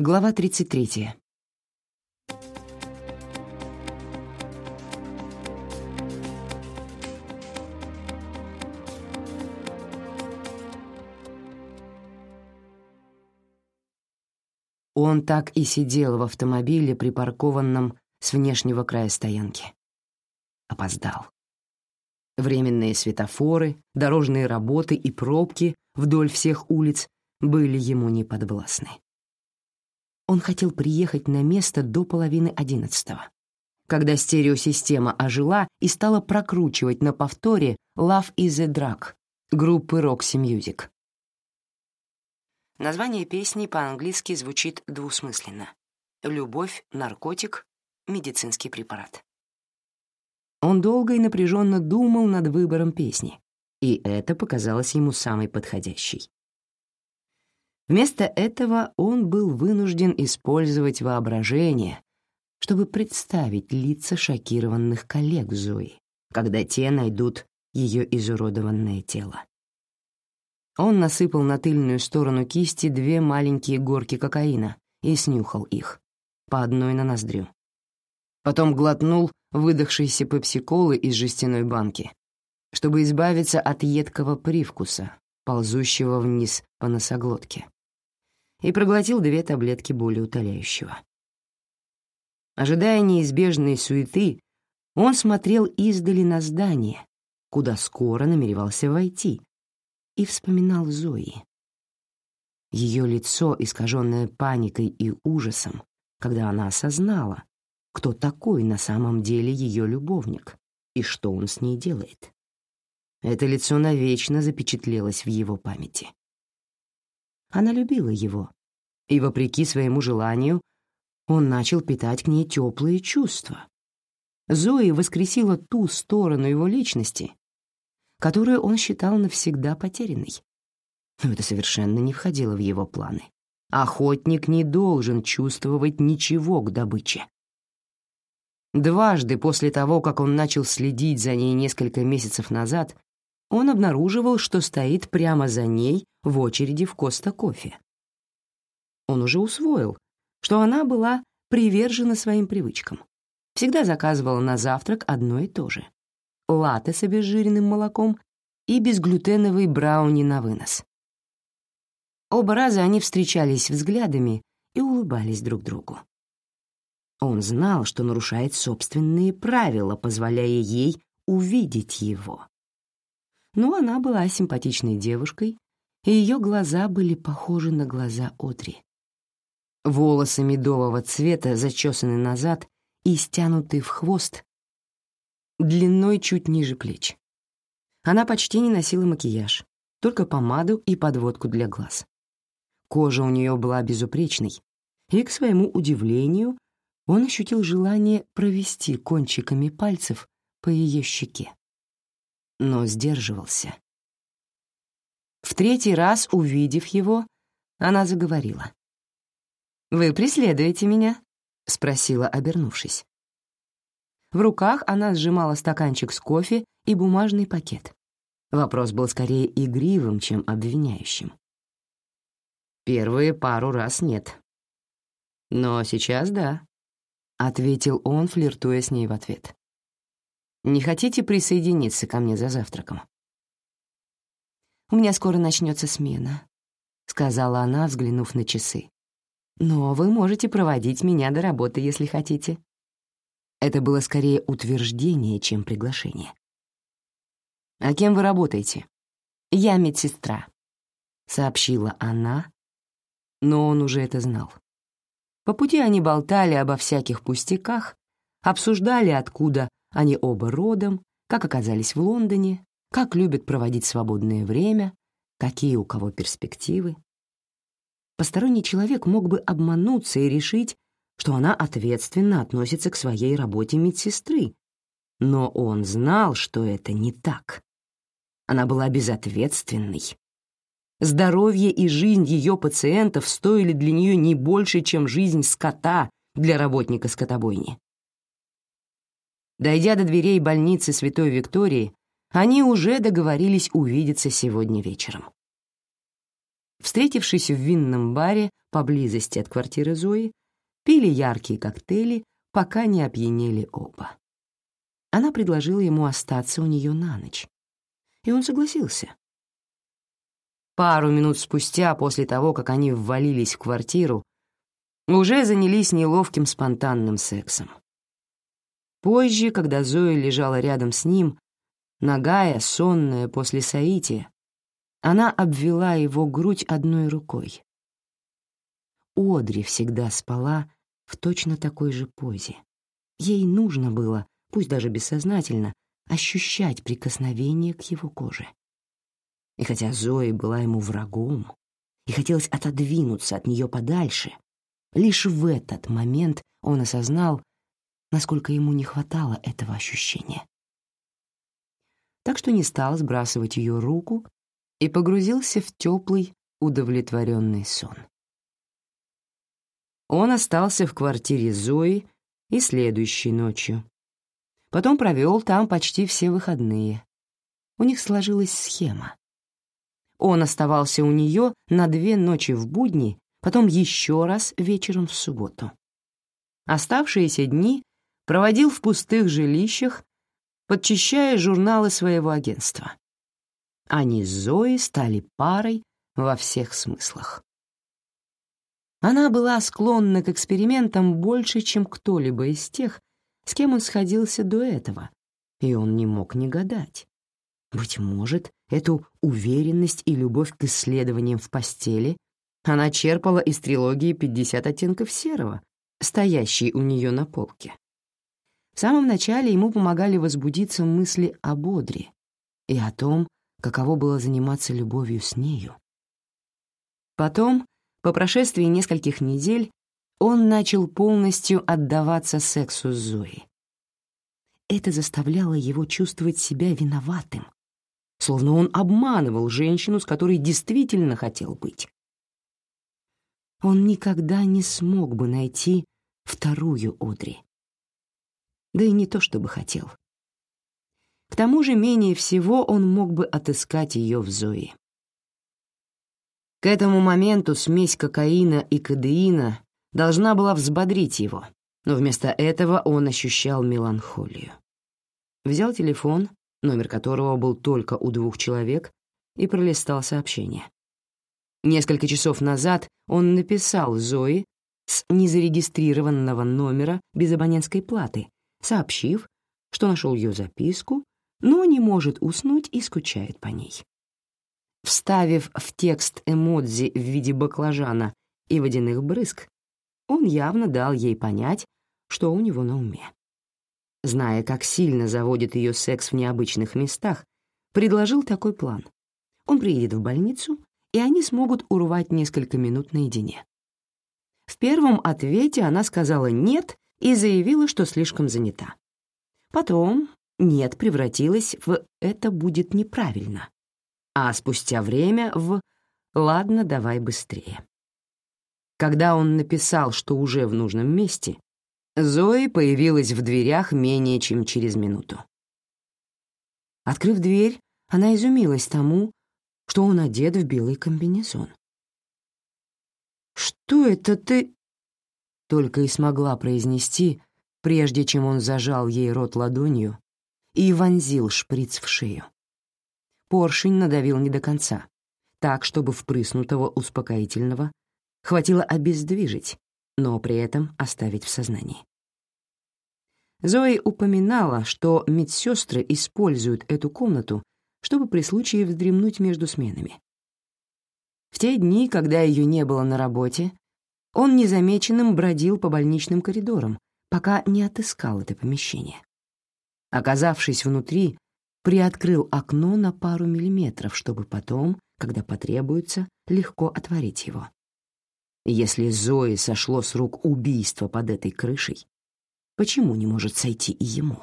Глава 33. Он так и сидел в автомобиле, припаркованном с внешнего края стоянки. Опоздал. Временные светофоры, дорожные работы и пробки вдоль всех улиц были ему неподвластны. Он хотел приехать на место до половины одиннадцатого, когда стереосистема ожила и стала прокручивать на повторе «Love is a Drug» группы Roxy Music. Название песни по-английски звучит двусмысленно. «Любовь, наркотик, медицинский препарат». Он долго и напряженно думал над выбором песни, и это показалось ему самой подходящей. Вместо этого он был вынужден использовать воображение, чтобы представить лица шокированных коллег Зои, когда те найдут ее изуродованное тело. Он насыпал на тыльную сторону кисти две маленькие горки кокаина и снюхал их, по одной на ноздрю. Потом глотнул выдохшейся пепсиколы из жестяной банки, чтобы избавиться от едкого привкуса, ползущего вниз по носоглотке, и проглотил две таблетки болеутоляющего. Ожидая неизбежной суеты, он смотрел издали на здание, куда скоро намеревался войти, и вспоминал Зои. Ее лицо, искаженное паникой и ужасом, когда она осознала, кто такой на самом деле ее любовник и что он с ней делает. Это лицо навечно запечатлелось в его памяти. Она любила его, и, вопреки своему желанию, он начал питать к ней теплые чувства. Зои воскресила ту сторону его личности, которую он считал навсегда потерянной. Но это совершенно не входило в его планы. Охотник не должен чувствовать ничего к добыче. Дважды после того, как он начал следить за ней несколько месяцев назад, он обнаруживал, что стоит прямо за ней в очереди в Коста-Кофе. Он уже усвоил, что она была привержена своим привычкам. Всегда заказывала на завтрак одно и то же латте с обезжиренным молоком и безглютеновый брауни на вынос. Оба раза они встречались взглядами и улыбались друг другу. Он знал, что нарушает собственные правила, позволяя ей увидеть его. Но она была симпатичной девушкой, и ее глаза были похожи на глаза Одри. Волосы медового цвета зачесаны назад и стянуты в хвост, длиной чуть ниже плеч. Она почти не носила макияж, только помаду и подводку для глаз. Кожа у нее была безупречной, и, к своему удивлению, он ощутил желание провести кончиками пальцев по ее щеке. Но сдерживался. В третий раз, увидев его, она заговорила. «Вы преследуете меня?» — спросила, обернувшись. В руках она сжимала стаканчик с кофе и бумажный пакет. Вопрос был скорее игривым, чем обвиняющим. «Первые пару раз нет. Но сейчас да», — ответил он, флиртуя с ней в ответ. «Не хотите присоединиться ко мне за завтраком?» «У меня скоро начнется смена», — сказала она, взглянув на часы. «Но вы можете проводить меня до работы, если хотите». Это было скорее утверждение, чем приглашение. «А кем вы работаете?» «Я медсестра», — сообщила она, но он уже это знал. По пути они болтали обо всяких пустяках, обсуждали, откуда они оба родом, как оказались в Лондоне, как любят проводить свободное время, какие у кого перспективы. Посторонний человек мог бы обмануться и решить, что она ответственно относится к своей работе медсестры, но он знал, что это не так. Она была безответственной. Здоровье и жизнь ее пациентов стоили для нее не больше, чем жизнь скота для работника скотобойни. Дойдя до дверей больницы Святой Виктории, они уже договорились увидеться сегодня вечером. Встретившись в винном баре поблизости от квартиры Зои, пили яркие коктейли, пока не опьянели оба. Она предложила ему остаться у нее на ночь, и он согласился. Пару минут спустя, после того, как они ввалились в квартиру, уже занялись неловким спонтанным сексом. Позже, когда Зоя лежала рядом с ним, нагая, сонная после соития, она обвела его грудь одной рукой. Одри всегда спала в точно такой же позе. Ей нужно было, пусть даже бессознательно, ощущать прикосновение к его коже. И хотя Зоя была ему врагом, и хотелось отодвинуться от нее подальше, лишь в этот момент он осознал, насколько ему не хватало этого ощущения. Так что не стал сбрасывать ее руку и погрузился в теплый, удовлетворенный сон. Он остался в квартире Зои и следующей ночью. Потом провел там почти все выходные. У них сложилась схема. Он оставался у нее на две ночи в будни, потом еще раз вечером в субботу. Оставшиеся дни проводил в пустых жилищах, подчищая журналы своего агентства. Они с Зоей стали парой во всех смыслах. Она была склонна к экспериментам больше, чем кто-либо из тех, с кем он сходился до этого, и он не мог не гадать. Быть может, эту уверенность и любовь к исследованиям в постели она черпала из трилогии «50 оттенков серого», стоящей у нее на полке. В самом начале ему помогали возбудиться мысли о Бодре и о том, каково было заниматься любовью с нею. Потом, по прошествии нескольких недель, он начал полностью отдаваться сексу с Зоей. Это заставляло его чувствовать себя виноватым, словно он обманывал женщину, с которой действительно хотел быть. Он никогда не смог бы найти вторую Одри. Да и не то чтобы хотел. К тому же менее всего он мог бы отыскать ее в Зои. К этому моменту смесь кокаина и кадеина должна была взбодрить его, но вместо этого он ощущал меланхолию. Взял телефон, номер которого был только у двух человек, и пролистал сообщение. Несколько часов назад он написал Зои с незарегистрированного номера без абонентской платы, сообщив, что нашел ее записку но не может уснуть и скучает по ней. Вставив в текст эмодзи в виде баклажана и водяных брызг, он явно дал ей понять, что у него на уме. Зная, как сильно заводит ее секс в необычных местах, предложил такой план. Он приедет в больницу, и они смогут урвать несколько минут наедине. В первом ответе она сказала «нет» и заявила, что слишком занята. Потом, «нет» превратилось в «это будет неправильно», а спустя время в «ладно, давай быстрее». Когда он написал, что уже в нужном месте, Зои появилась в дверях менее чем через минуту. Открыв дверь, она изумилась тому, что он одет в белый комбинезон. «Что это ты?» Только и смогла произнести, прежде чем он зажал ей рот ладонью и вонзил шприц в шею. Поршень надавил не до конца, так, чтобы впрыснутого успокоительного хватило обездвижить, но при этом оставить в сознании. Зои упоминала, что медсестры используют эту комнату, чтобы при случае вздремнуть между сменами. В те дни, когда ее не было на работе, он незамеченным бродил по больничным коридорам, пока не отыскал это помещение. Оказавшись внутри, приоткрыл окно на пару миллиметров, чтобы потом, когда потребуется, легко отворить его. Если Зои сошло с рук убийство под этой крышей, почему не может сойти и ему?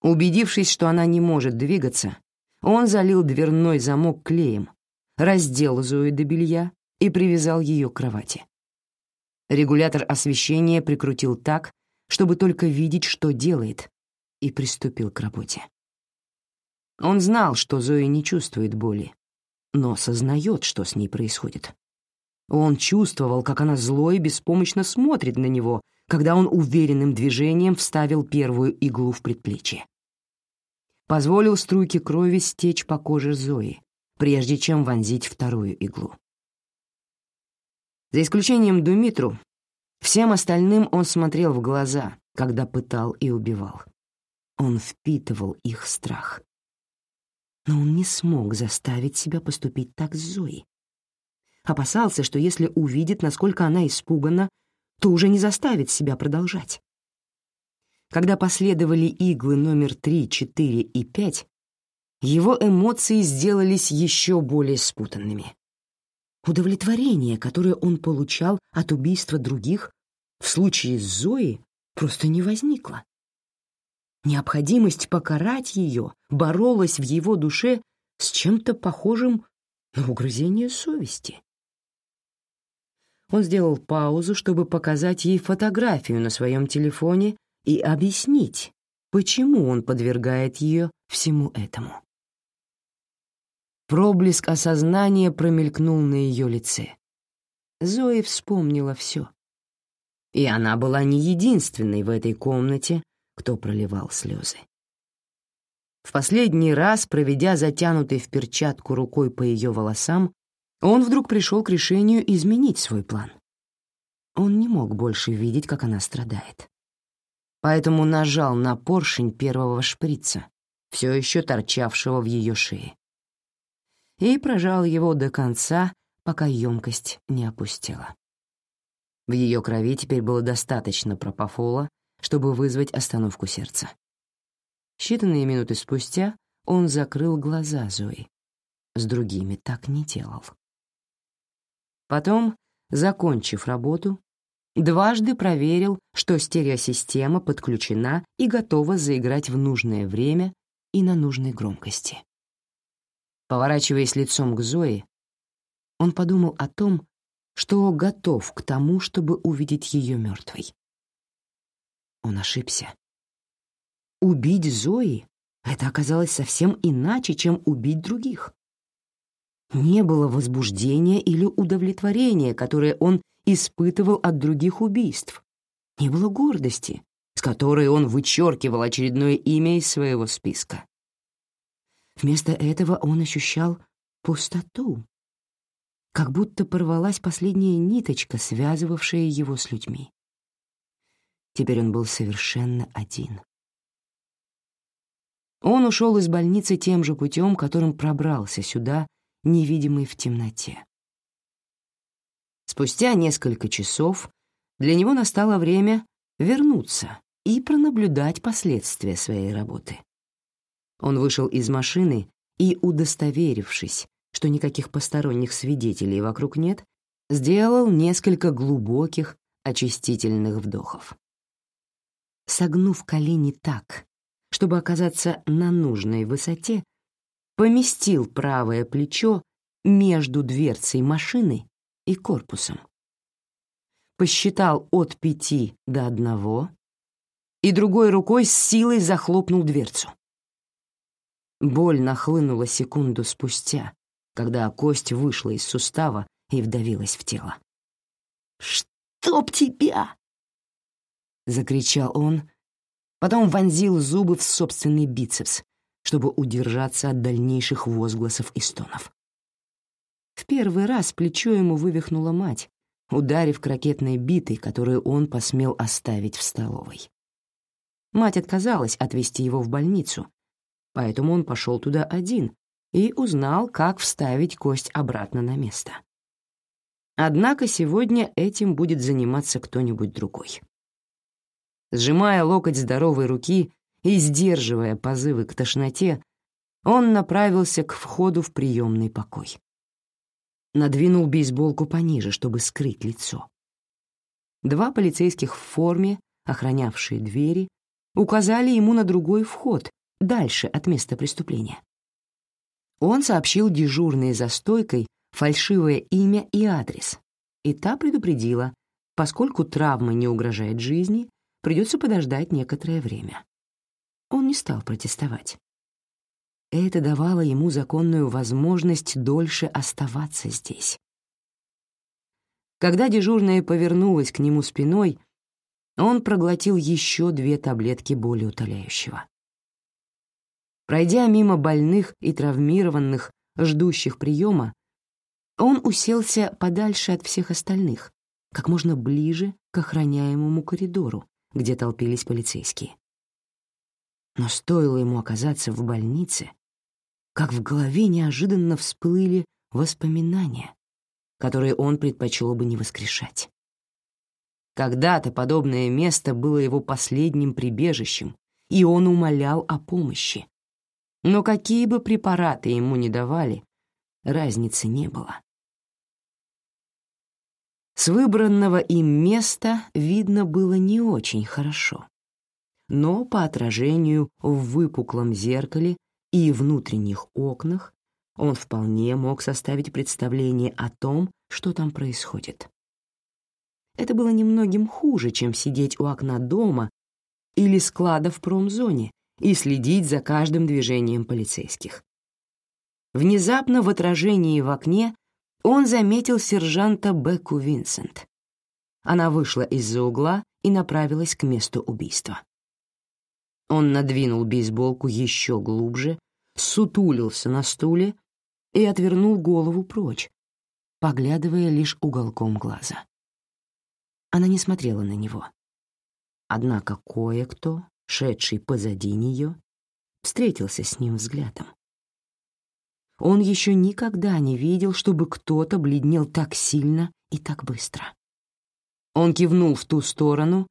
Убедившись, что она не может двигаться, он залил дверной замок клеем, раздел Зои до белья и привязал ее к кровати. Регулятор освещения прикрутил так, чтобы только видеть, что делает, и приступил к работе. Он знал, что Зоя не чувствует боли, но сознает, что с ней происходит. Он чувствовал, как она зло и беспомощно смотрит на него, когда он уверенным движением вставил первую иглу в предплечье. Позволил струйке крови стечь по коже Зои, прежде чем вонзить вторую иглу. За исключением Думитру, всем остальным он смотрел в глаза, когда пытал и убивал. Он впитывал их страх. Но он не смог заставить себя поступить так с Зоей. Опасался, что если увидит, насколько она испугана, то уже не заставит себя продолжать. Когда последовали иглы номер 3, 4 и 5, его эмоции сделались еще более спутанными. Удовлетворение, которое он получал от убийства других, в случае с Зоей просто не возникло. Необходимость покарать ее боролась в его душе с чем-то похожим на угрызение совести. Он сделал паузу, чтобы показать ей фотографию на своем телефоне и объяснить, почему он подвергает ее всему этому. Проблеск осознания промелькнул на ее лице. Зои вспомнила все. И она была не единственной в этой комнате, кто проливал слезы. В последний раз, проведя затянутой в перчатку рукой по ее волосам, он вдруг пришел к решению изменить свой план. Он не мог больше видеть, как она страдает. Поэтому нажал на поршень первого шприца, все еще торчавшего в ее шее и прожал его до конца, пока емкость не опустела. В ее крови теперь было достаточно пропофола, чтобы вызвать остановку сердца. Считанные минуты спустя он закрыл глаза Зои. С другими так не делал. Потом, закончив работу, дважды проверил, что стереосистема подключена и готова заиграть в нужное время и на нужной громкости. Поворачиваясь лицом к Зое, он подумал о том, что готов к тому, чтобы увидеть ее мертвой. Он ошибся. Убить Зои — это оказалось совсем иначе, чем убить других. Не было возбуждения или удовлетворения, которое он испытывал от других убийств. Не было гордости, с которой он вычеркивал очередное имя из своего списка. Вместо этого он ощущал пустоту, как будто порвалась последняя ниточка, связывавшая его с людьми. Теперь он был совершенно один. Он ушел из больницы тем же путем, которым пробрался сюда, невидимый в темноте. Спустя несколько часов для него настало время вернуться и пронаблюдать последствия своей работы. Он вышел из машины и, удостоверившись, что никаких посторонних свидетелей вокруг нет, сделал несколько глубоких очистительных вдохов. Согнув колени так, чтобы оказаться на нужной высоте, поместил правое плечо между дверцей машины и корпусом. Посчитал от пяти до одного и другой рукой с силой захлопнул дверцу. Боль нахлынула секунду спустя, когда кость вышла из сустава и вдавилась в тело. «Чтоб тебя!» — закричал он, потом вонзил зубы в собственный бицепс, чтобы удержаться от дальнейших возгласов и стонов. В первый раз плечо ему вывихнула мать, ударив крокетной битой, которую он посмел оставить в столовой. Мать отказалась отвезти его в больницу, поэтому он пошел туда один и узнал, как вставить кость обратно на место. Однако сегодня этим будет заниматься кто-нибудь другой. Сжимая локоть здоровой руки и сдерживая позывы к тошноте, он направился к входу в приемный покой. Надвинул бейсболку пониже, чтобы скрыть лицо. Два полицейских в форме, охранявшие двери, указали ему на другой вход, дальше от места преступления. Он сообщил дежурной за стойкой фальшивое имя и адрес, и та предупредила, поскольку травма не угрожает жизни, придется подождать некоторое время. Он не стал протестовать. это давало ему законную возможность дольше оставаться здесь. Когда дежурная повернулась к нему спиной, он проглотил еще две таблетки болеутоляющего. Пройдя мимо больных и травмированных, ждущих приема, он уселся подальше от всех остальных, как можно ближе к охраняемому коридору, где толпились полицейские. Но стоило ему оказаться в больнице, как в голове неожиданно всплыли воспоминания, которые он предпочел бы не воскрешать. Когда-то подобное место было его последним прибежищем, и он умолял о помощи. Но какие бы препараты ему ни давали, разницы не было. С выбранного им места видно было не очень хорошо. Но по отражению в выпуклом зеркале и внутренних окнах он вполне мог составить представление о том, что там происходит. Это было немногим хуже, чем сидеть у окна дома или склада в промзоне и следить за каждым движением полицейских. Внезапно в отражении в окне он заметил сержанта Бекку Винсент. Она вышла из-за угла и направилась к месту убийства. Он надвинул бейсболку еще глубже, сутулился на стуле и отвернул голову прочь, поглядывая лишь уголком глаза. Она не смотрела на него. Однако кое-кто, шедший позади нее, встретился с ним взглядом. Он еще никогда не видел, чтобы кто-то бледнел так сильно и так быстро. Он кивнул в ту сторону,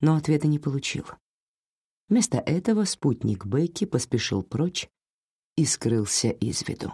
но ответа не получил. Вместо этого спутник Бекки поспешил прочь и скрылся из виду.